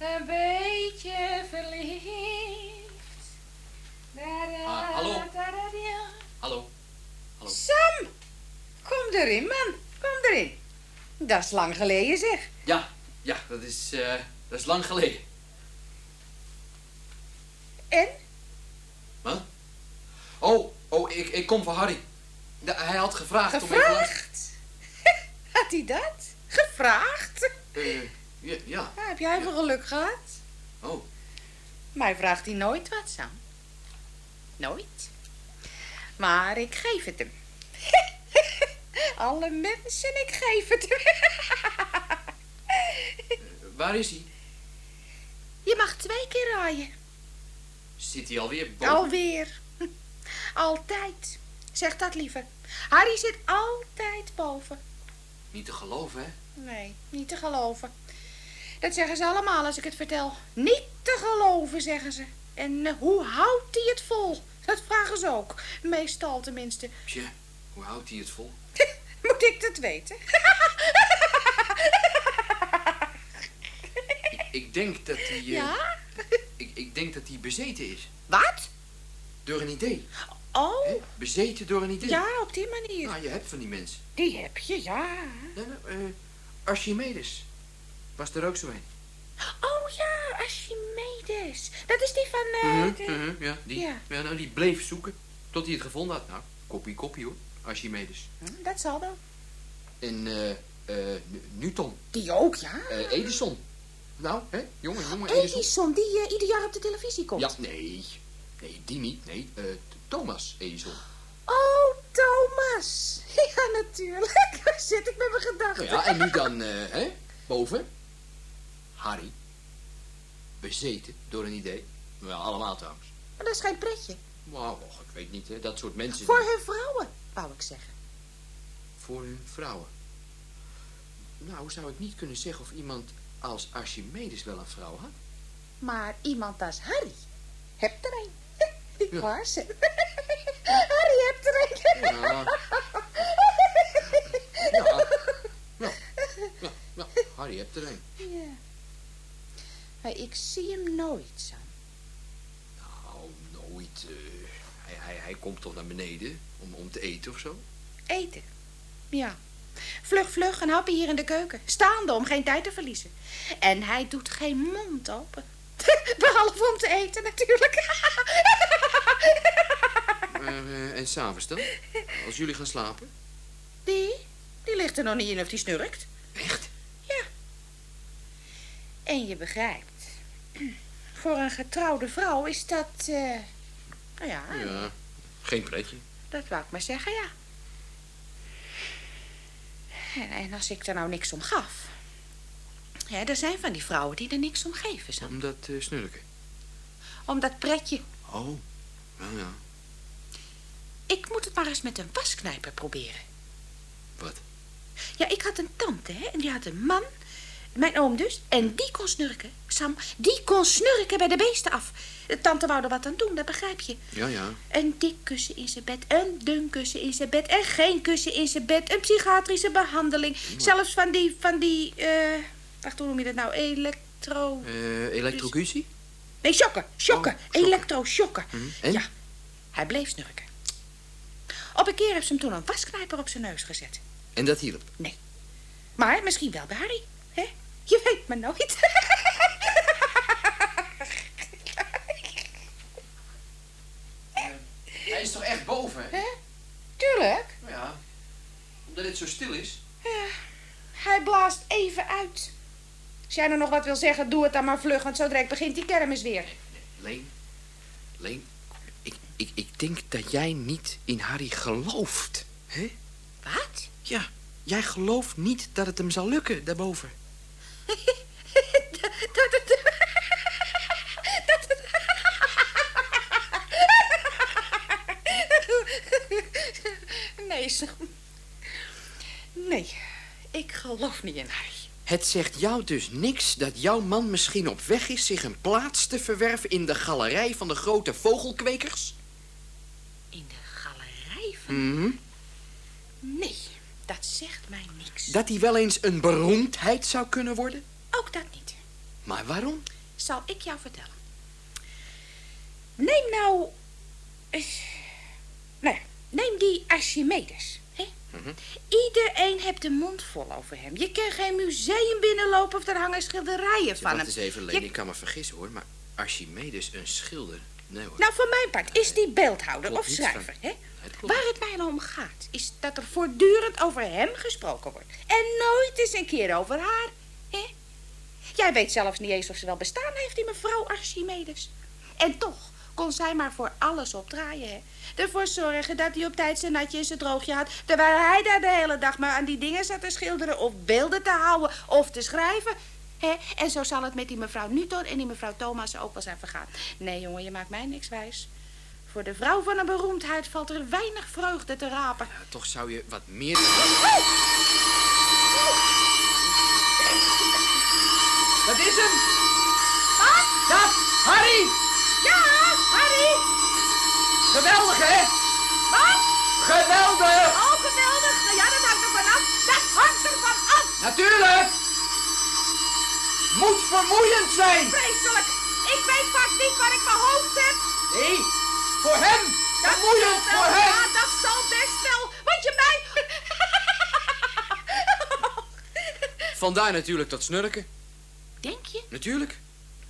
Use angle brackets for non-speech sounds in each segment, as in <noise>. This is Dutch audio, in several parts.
Een beetje verliefd. Ah, hallo? Hallo? Hallo? Sam, kom erin, man. Kom erin. Dat is lang geleden, zeg. Ja, ja, dat is, eh, dat is lang geleden. En? Wat? Oh, oh, ik, ik kom voor Harry. De- hij had gevraagd om even langs... Gevraagd? <laughs> Had hij dat? Gevraagd? Eh, ja, ja. Ja, heb jij veel geluk gehad? Oh, Mij vraagt hij nooit wat, Sam. Nooit. Maar ik geef het hem. <laughs> Alle mensen, ik geef het hem. waar is hij? Je mag twee keer raaien. Zit hij alweer boven? Alweer. <laughs> Altijd. Zeg dat liever. Harry zit altijd boven. Niet te geloven, hè? Nee, niet te geloven. Dat zeggen ze allemaal als ik het vertel. Niet te geloven, zeggen ze. En eh, hoe houdt hij het vol? Dat vragen ze ook. Meestal tenminste. <laughs> Tje, hoe houdt hij het vol? <laughs> Moet ik dat weten? <laughs> Ik, ik denk dat hij... eh, Ja? ik, ik denk dat hij bezeten is. Wat? Door een idee. Oh? Bezeten door een idee. ja, op die manier. Nou, je hebt van die mensen. Die heb je, ja. Nou, eh, Archimedes. Was er ook zo een. Oh ja, Archimedes. Dat is die van... de- mhm, ja, die, ja. ja. nou, die bleef zoeken tot hij het gevonden had. Nou, koppie, koppie hoor. Archimedes. Hm, Dat zal dan. En eh eh, Newton. Die ook, ja. Edison. Nou, hè? Jongen, jongen, Edison. Edison, die ieder jaar op de televisie komt. Ja, nee. Nee, die niet. Nee, Thomas Edison. Oh, Thomas. <laughs> Ja, natuurlijk. <laughs> Waar zit ik met mijn gedachten? Nou ja, en nu dan, hè? Boven. Harry. Bezeten door een idee. Wel, allemaal trouwens. Maar dat is geen pretje. Och, ik weet niet, hè. Dat soort mensen... Voor hun vrouwen, wou ik zeggen. Voor hun vrouwen. Nou, zou ik niet kunnen zeggen of iemand als Archimedes wel een vrouw had? Maar iemand als Harry hebt er een. <laughs> Ik Ja. ze. <laughs> Harry hebt er een. Ja. <laughs> Ja. Ja. Ja, ja. Harry hebt er een. Ja. Maar ik zie hem nooit, Sam. Nou, nooit. eh, hij, hij, hij komt toch naar beneden om, om te eten of zo? Eten. Ja. Vlug, vlug, een hapje hier in de keuken. Staande om geen tijd te verliezen. En hij doet geen mond open. <laughs> Behalve om te eten, natuurlijk. <laughs> Eh, en s'avonds dan? Als jullie gaan slapen? Die? Die ligt er nog niet in of die snurkt. Echt? Ja. En je begrijpt. <clears throat> Voor een getrouwde vrouw is dat... eh, nou ja, Ja. Geen pretje. dat wou ik maar zeggen, ja. En, en als ik er nou niks om gaf... Ja, er zijn van die vrouwen die er niks om geven, Sam. Om dat snurken. Om dat pretje. Oh. Ja, ja. Ik moet het maar eens met een wasknijper proberen. Wat? Ja, ik had een tante, hè, en die had een man, mijn oom dus, en die kon snurken. Sam, die kon snurken bij de beesten af. Tante wou er wat aan doen, dat begrijp je. Ja, ja. Een dik kussen in zijn bed, een dun kussen in zijn bed en geen kussen in zijn bed. Een psychiatrische behandeling. Zelfs van die, van die, eh, wacht, hoe noem je dat nou? Elektro... Eh elektrocutie? Nee, shocken, shocken. Oh, shocken. Elektroshocken. Mhm. En? Ja, hij bleef snurken. Op een keer heeft ze hem toen een wasknijper op zijn neus gezet. En dat hielp? Nee. Maar misschien wel bij Harry. Hè? Je weet maar nooit. <laughs> Hij is toch echt boven, hè? Hè? Tuurlijk. Nou ja. Omdat het zo stil is. Ja, hij blaast even uit. Als jij nou nog wat wil zeggen, doe het dan maar vlug, want zo direct begint die kermis weer. Leen. Leen. Ik, ik, ik denk dat jij niet in Harry gelooft. Hè? Wat? Ja. Jij gelooft niet dat het hem zal lukken daarboven. Dat dat nee, Sam. Nee, ik geloof niet in Harry. Het zegt jou dus niks dat jouw man misschien op weg is zich een plaats te verwerven in de galerij van de grote vogelkwekers? In de galerij van... Mhm. Nee, dat zegt mij niks. Dat hij wel eens een beroemdheid zou kunnen worden? Ook dat niet. Maar waarom? Zal ik jou vertellen. Neem nou... eh, nou ja, neem die Archimedes. Hè? Mhm. Iedereen heeft de mond vol over hem. Je kan geen museum binnenlopen of er hangen schilderijen van Wacht hem. eens even, Leen. Je- Ik kan me vergissen, hoor. Maar Archimedes, een schilder? Nee, hoor. Nou, voor mijn part is die beeldhouder of schrijver. van- Hè? Waar het mij nou om gaat, is dat er voortdurend over hem gesproken wordt. En nooit eens een keer over haar. Hè? Jij weet zelfs niet eens of ze wel bestaan heeft, die mevrouw Archimedes. En toch kon zij maar voor alles opdraaien. Hè? Ervoor zorgen dat hij op tijd zijn natje en zijn droogje had. Terwijl hij daar de hele dag maar aan die dingen zat te schilderen... of beelden te houden of te schrijven. Hè? En zo zal het met die mevrouw Newton en die mevrouw Thomas ook wel zijn vergaan. Nee, jongen, je maakt mij niks wijs. Voor de vrouw van een beroemdheid valt er weinig vreugde te rapen. Ja, toch zou je wat meer... Dat is hem! Wat? Dat! Harry! Ja, Harry! Geweldig, hè? Wat? Geweldig! Oh, geweldig. Nou ja, dat hangt er vanaf. Dat hangt er van af. Natuurlijk! Moet vermoeiend zijn! Vreselijk. Ik weet vaak niet waar ik mijn hoofd heb. Nee, voor hem! Vermoeiend zal voor wel. hem! Ja, dat zal best wel. Want je mij... Vandaar natuurlijk dat snurken. Denk je? Natuurlijk.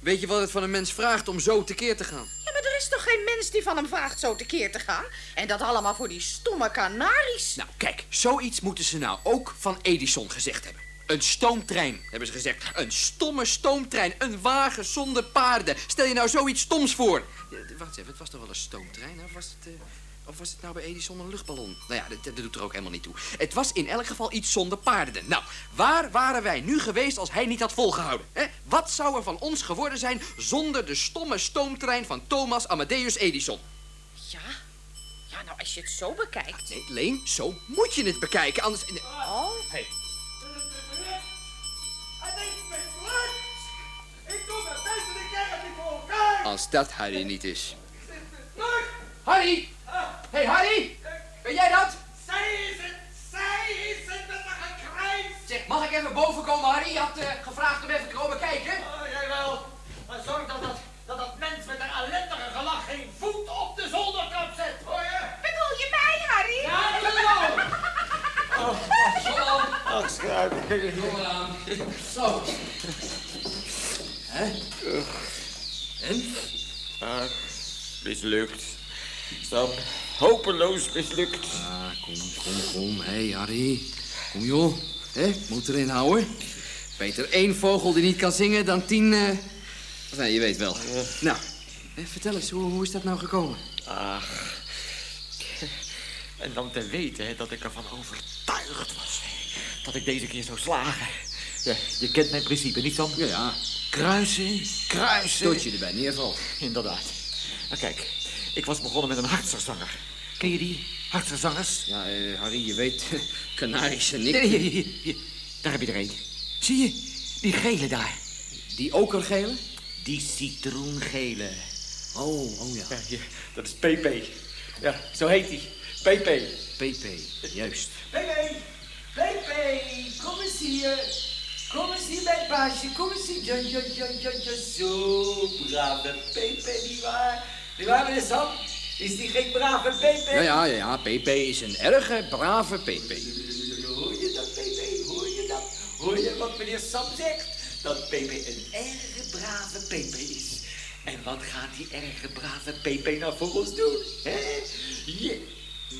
Weet je wat het van een mens vraagt om zo tekeer te gaan? Ja, maar er is toch geen mens die van hem vraagt zo tekeer te gaan? En dat allemaal voor die stomme kanaries. Nou, kijk, zoiets moeten ze nou ook van Edison gezegd hebben. Een stoomtrein, hebben ze gezegd. Een stomme stoomtrein. Een wagen zonder paarden. Stel je nou zoiets stoms voor. Wacht even, het was toch wel een stoomtrein? Of was het, eh, of was het nou bij Edison een luchtballon? Nou ja, dat, dat doet er ook helemaal niet toe. Het was in elk geval iets zonder paarden. Nou, waar waren wij nu geweest als hij niet had volgehouden? Hè? Wat zou er van ons geworden zijn zonder de stomme stoomtrein van Thomas Amadeus Edison? Ja. Ja, nou, als je het zo bekijkt. Nee, Leen, zo moet je het bekijken, anders... Oh. Hey, als dat Harry niet is. Harry! Hey, Harry! Ben jij dat? Zij is het! Zij is het met een gekrijs! Zeg, mag ik even boven komen, Harry? Je had eh, gevraagd om even te komen kijken. Oh, jij wel. Maar zorg dat dat, dat dat mens met een ellendige gelach geen voet op de zoldertrap zet, hoor je? Bedoel je mij, Harry? Ja, dat wel! <laughs> Hallo. Ach, schuif. Kom eraan. Zo. Hè? En? Mislukt. Stap, hopeloos mislukt. Ah, kom, kom, kom. Hé, hey, Harry. Kom, joh. Hè? Moet erin houden. Beter één vogel die niet kan zingen dan tien... Nee, je weet wel. Nou, hè, vertel eens, hoe, hoe is dat nou gekomen? Ach. En dan te weten hè, dat ik ervan overtuigd was dat ik deze keer zou slagen. Ja, je kent mijn principe, niet Sam? Ja, ja. Kruisen, kruisen. Tot je erbij neervalt. Inderdaad. Nou kijk, ik was begonnen met een hartsterzanger. Ken je die hartsterzangers? Ja, eh, Harry, je weet, <laughs> Canarische Nick. Nee, hier, hier, hier. Daar heb je er een. Zie je? Die gele daar. Die okergele? Die citroengele. Oh, oh ja. Ja, hier, dat is PP. Ja, zo heet hij. PP. PP, juist. Pepe, Pepe, kom eens hier. Kom eens hier, mijn baasje. Kom eens hier. Ja, ja, ja, ja, ja. Zo, brave Pepe, nietwaar? Nietwaar, meneer Sam? Is die geen brave Pepe? Ja, ja, ja, PP is een erge, brave PP. Hoor je dat, Pepe? Hoor je dat? Hoor je wat meneer Sam zegt? Dat Pepe een erge brave Pepe is. En wat gaat die erge brave Pepe nou voor ons doen? Hè? Je...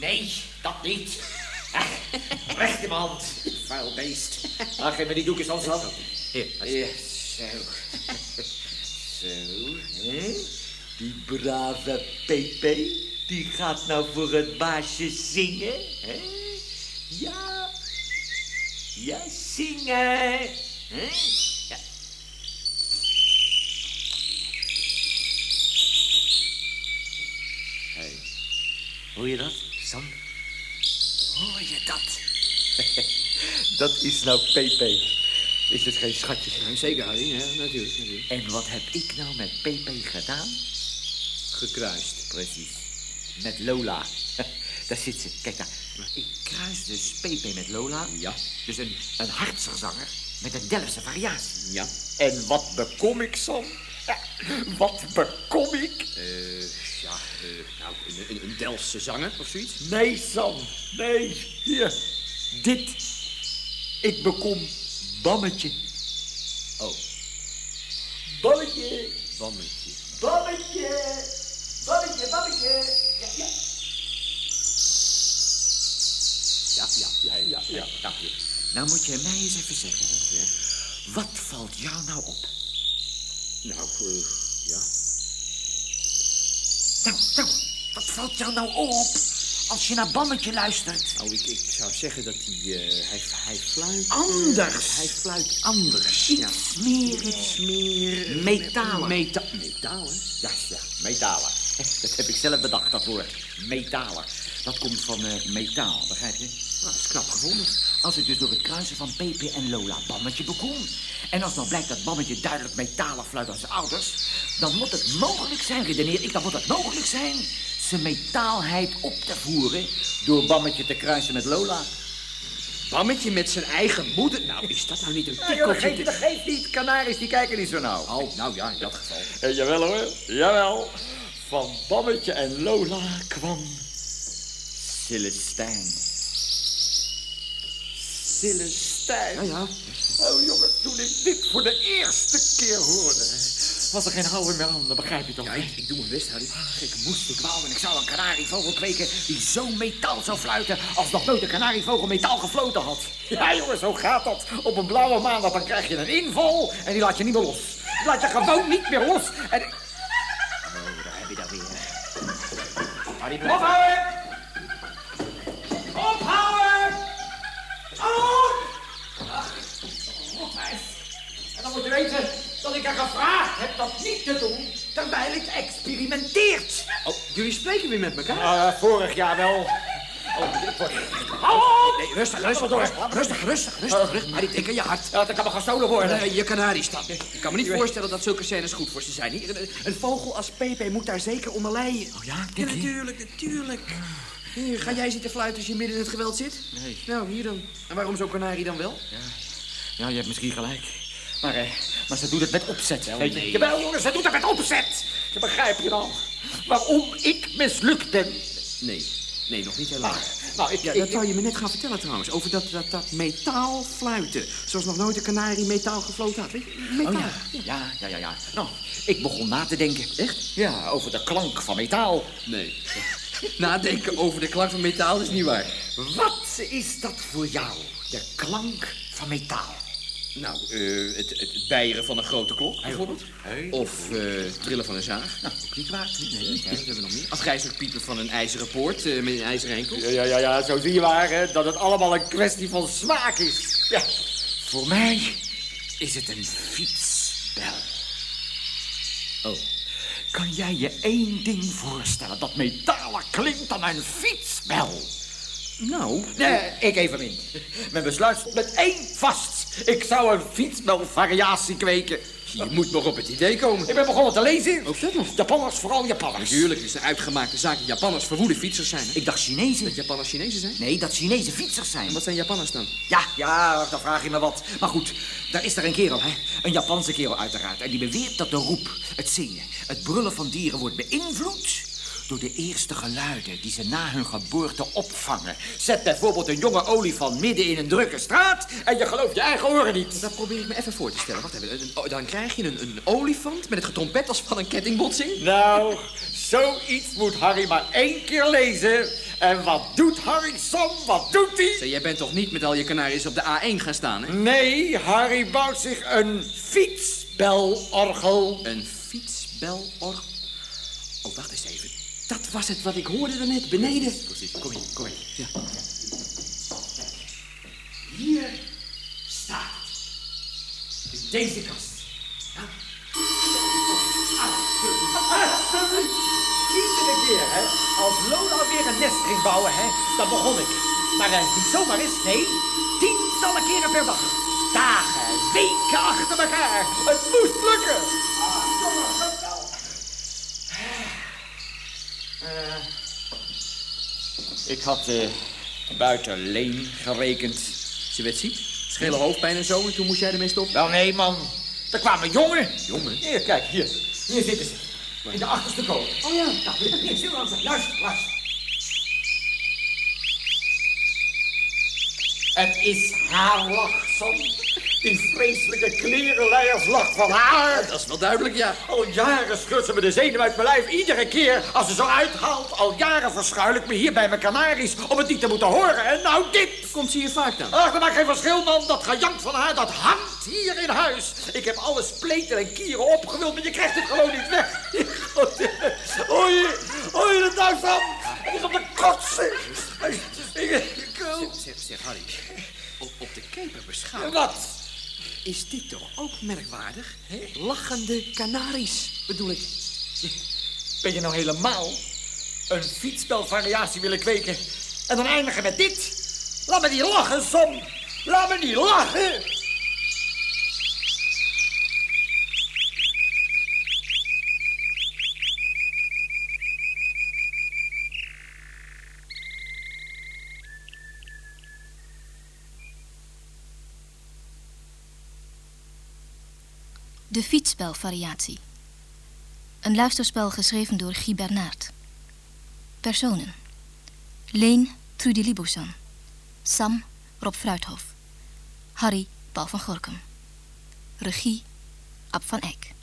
Nee, dat niet. <laughs> Recht in mijn hand. Vuil beest. Ah, geef me die doekjes aan, Sam. Hier, Ja, zo. <laughs> <laughs> zo, brave Pepe, die gaat nou voor het baasje zingen, hè? Ja. Ja, zingen. Hè? Ja. Hey. Hoor je dat, Sam? Hoor je dat? <laughs> dat is nou Pepe. Is het geen schatje? Ja, Zeker, Harry, ja, natuurlijk, natuurlijk. En wat heb ik nou met Pepe gedaan? Gekruist. Precies. Met Lola. <laughs> Daar zit ze. Kijk daar. Ik kruis dus Pepe met Lola. Ja. Dus een, een hartserzanger met een Delftse variatie. Ja. En wat bekom ik, Sam? Ja, <laughs> wat bekom ik? Eh, ja, eh, nou, een, een, een Delftse zanger of zoiets. Nee, Sam. Nee. Hier. Dit. Ik bekom Bammetje. Oh, Bammetje. bammetje. Bammetje. Bammetje, bammetje. Ja, ja. Ja, ja, ja, ja, ja. Ja, ja. Nou moet je mij eens even zeggen. Hè? Wat valt jou nou op? Nou, eh, ja. Nou, nou, wat valt jou nou op als je naar Bammetje luistert? Nou, ik, ik zou zeggen dat hij, eh, hij, hij fluit... Anders. Hij fluit anders, Iets ja. meer, Iets meer... eh, Metalen. Meta metalen? Ja, ja, metalen. <laughs> Dat heb ik zelf bedacht, dat woord. Metalen. Dat komt van eh, metaal, begrijp je? Nou, dat is knap gevonden. Als ik dus door het kruisen van Pepe en Lola Bammetje bekom... en als nou blijkt dat Bammetje duidelijk metalig fluit als zijn ouders... dan moet het mogelijk zijn, redeneer ik, dan moet het mogelijk zijn... zijn metaalheid op te voeren door Bammetje te kruisen met Lola. Bammetje met zijn eigen moeder. Nou, is dat nou niet een Ja, joh, dat, tikkeltje? geeft, dat geeft niet. Kanaries die kijken niet zo nauw. Oh, nou ja, in dat geval. Eh, jawel hoor, jawel. Van Bammetje en Lola kwam... Celestijn. Celestijn. Ja, ja. Oh jongen, toen ik dit voor de eerste keer hoorde... was er geen houden meer aan, dat begrijp je toch? Ja, ik, ik doe mijn best, Harry. Ach, ik moest, ik wou en ik zou een kanarievogel kweken... die zo metaal zou fluiten als nog nooit een kanarievogel metaal gefloten had. Ja, jongen, zo gaat dat. Op een blauwe maandag dan krijg je een inval en die laat je niet meer los. Die laat je gewoon niet meer los. En... Oh, daar heb je dat weer. Harry, blijf... Ophouden! Ophouden! Op! Ach, rotwijs. En dan moet je weten dat ik er gevraagd heb dat niet te doen... terwijl ik experimenteert. Oh, jullie spreken weer met elkaar? Uh, vorig jaar wel. Oh, dit wordt... Hou op! Nee, rustig, rustig, door. rustig, rustig, rustig, rustig, rustig. Harry, tik in je hart. Ja, dat kan me gestolen worden. Nee, je kanarie staat. Ik kan me niet voorstellen dat zulke scènes goed voor ze zijn. Hier, Een, een vogel als Pepe moet daar zeker onder lijden. Oh ja, Ja, natuurlijk, natuurlijk. Hier, ga jij zitten fluiten als je midden in het geweld zit? Nee. Nou, hier dan. En waarom zo'n kanarie dan wel? Ja, je hebt misschien gelijk. Maar, eh, maar ze doet het met opzet, weet je. nee. Jawel, jongens, ze doet het met opzet. Je begrijp je dan waarom ik mislukt ben. Nee, nee, nog niet helemaal. Nou, ik, Ja, dat zou je me net gaan vertellen trouwens. Over dat, dat, dat metaal fluiten. Zoals nog nooit een kanarie metaal gefloten had. Weet je, metaal. Oh ja. ja, ja, ja, ja. Nou, ik begon na te denken. Echt? Ja, over de klank van metaal. Nee. <laughs> Nadenken over de klank van metaal is niet waar. Wat is dat voor jou, de klank van metaal? Nou, eh, het, het bijeren van een grote klok, bijvoorbeeld. Of eh, het trillen van een zaag. Nou, ook niet waar. Nee, Kijk, wat hebben we nog meer? Afgrijzelijk piepen van een ijzeren poort eh, met een ijzeren enkel. Ja, ja, ja, ja, zo zie je maar, hè, dat het allemaal een kwestie van smaak is. Ja, voor mij is het een fietsbel. Oh. Kan jij je één ding voorstellen? Dat metalen klinkt dan een fietsbel. Nou, Nee, ik even in. Mijn besluit stond met één vast. Ik zou een fietsbelvariatie kweken. je moet nog op het idee komen. Ik ben begonnen te lezen. Ook dat nog? Japanners, vooral Japanners. Natuurlijk is er uitgemaakte zaak dat Japanners verwoede fietsers zijn. Ik dacht Chinezen. Dat Japanners Chinezen zijn? Nee, dat Chinese fietsers zijn. En wat zijn Japanners dan? Ja, ja, dan vraag je me wat. Maar goed, daar is er een kerel, hè. Een Japanse kerel uiteraard. En die beweert dat de roep, het zingen, het brullen van dieren wordt beïnvloed... door de eerste geluiden die ze na hun geboorte opvangen. Zet bijvoorbeeld een jonge olifant midden in een drukke straat... en je gelooft je eigen oren niet. Dat probeer ik me even voor te stellen. Wacht even. Oh, Dan krijg je een, een olifant met het getrompet als van een kettingbotsing. Nou, zoiets moet Harry maar één keer lezen. En wat doet Harry Sam? Wat doet hij? Jij bent toch niet met al je kanaries op de A1 gaan staan, hè? Nee, Harry bouwt zich een fietsbelorgel. Een fietsbelorgel. Oh, wacht eens. Dat was het wat ik hoorde daarnet, beneden. Precies, kom hier, kom hier. Ja. Hier staat het. In deze kast. Ja. Alsjeblieft. Iedere keer, hè, als Lola weer een nest ging bouwen, hè, dan begon ik. Maar eh, niet zomaar is, nee, tientallen keren per dag. Dagen, weken achter elkaar. Het moest lukken. Ah, jongen, geweldig. Eh, ik had eh, buiten Leen gerekend. Ze werd ziek, schele hoofdpijn en zo, en toen moest jij ermee stoppen. Wel nee, man. Er kwamen jongen. Jongen? Hier, kijk, hier. Hier zitten ze. In de achterste kool. Oh ja. Nou, hier, stil luister, luister, luister. Het is haar lachsom. Die vreselijke klerenleierslach van haar. Dat is wel duidelijk, ja. Al jaren scheurt ze me de zenuw uit mijn lijf. Iedere keer als ze zo uithaalt. Al jaren verschuil ik me hier bij mijn kanaries om het niet te moeten horen. En nou dit. Komt ze hier vaak dan? Ach, dat maakt geen verschil, man. Dat gejank van haar, dat hangt hier in huis. Ik heb alle spleten en kieren opgewild, maar je krijgt het gewoon niet weg. Hoor je het nou, Sam? Het is op de kotsen. Ik, ik, Zeg, zeg, zeg, Harry. Op, op de keper beschouwd. Wat? Is dit toch ook merkwaardig? Lachende kanaries, bedoel ik. Ben je nou helemaal een fietsspelvariatie willen kweken en dan eindigen met dit? Laat me niet lachen, Sam. Laat me niet lachen. De fietsspelvariatie. Een luisterspel geschreven door Guy Bernard. Personen. Leen Trudy Libosan. Sam Rob Fruithof. Harry Paul van Gorkum. Regie Ab van Eyck.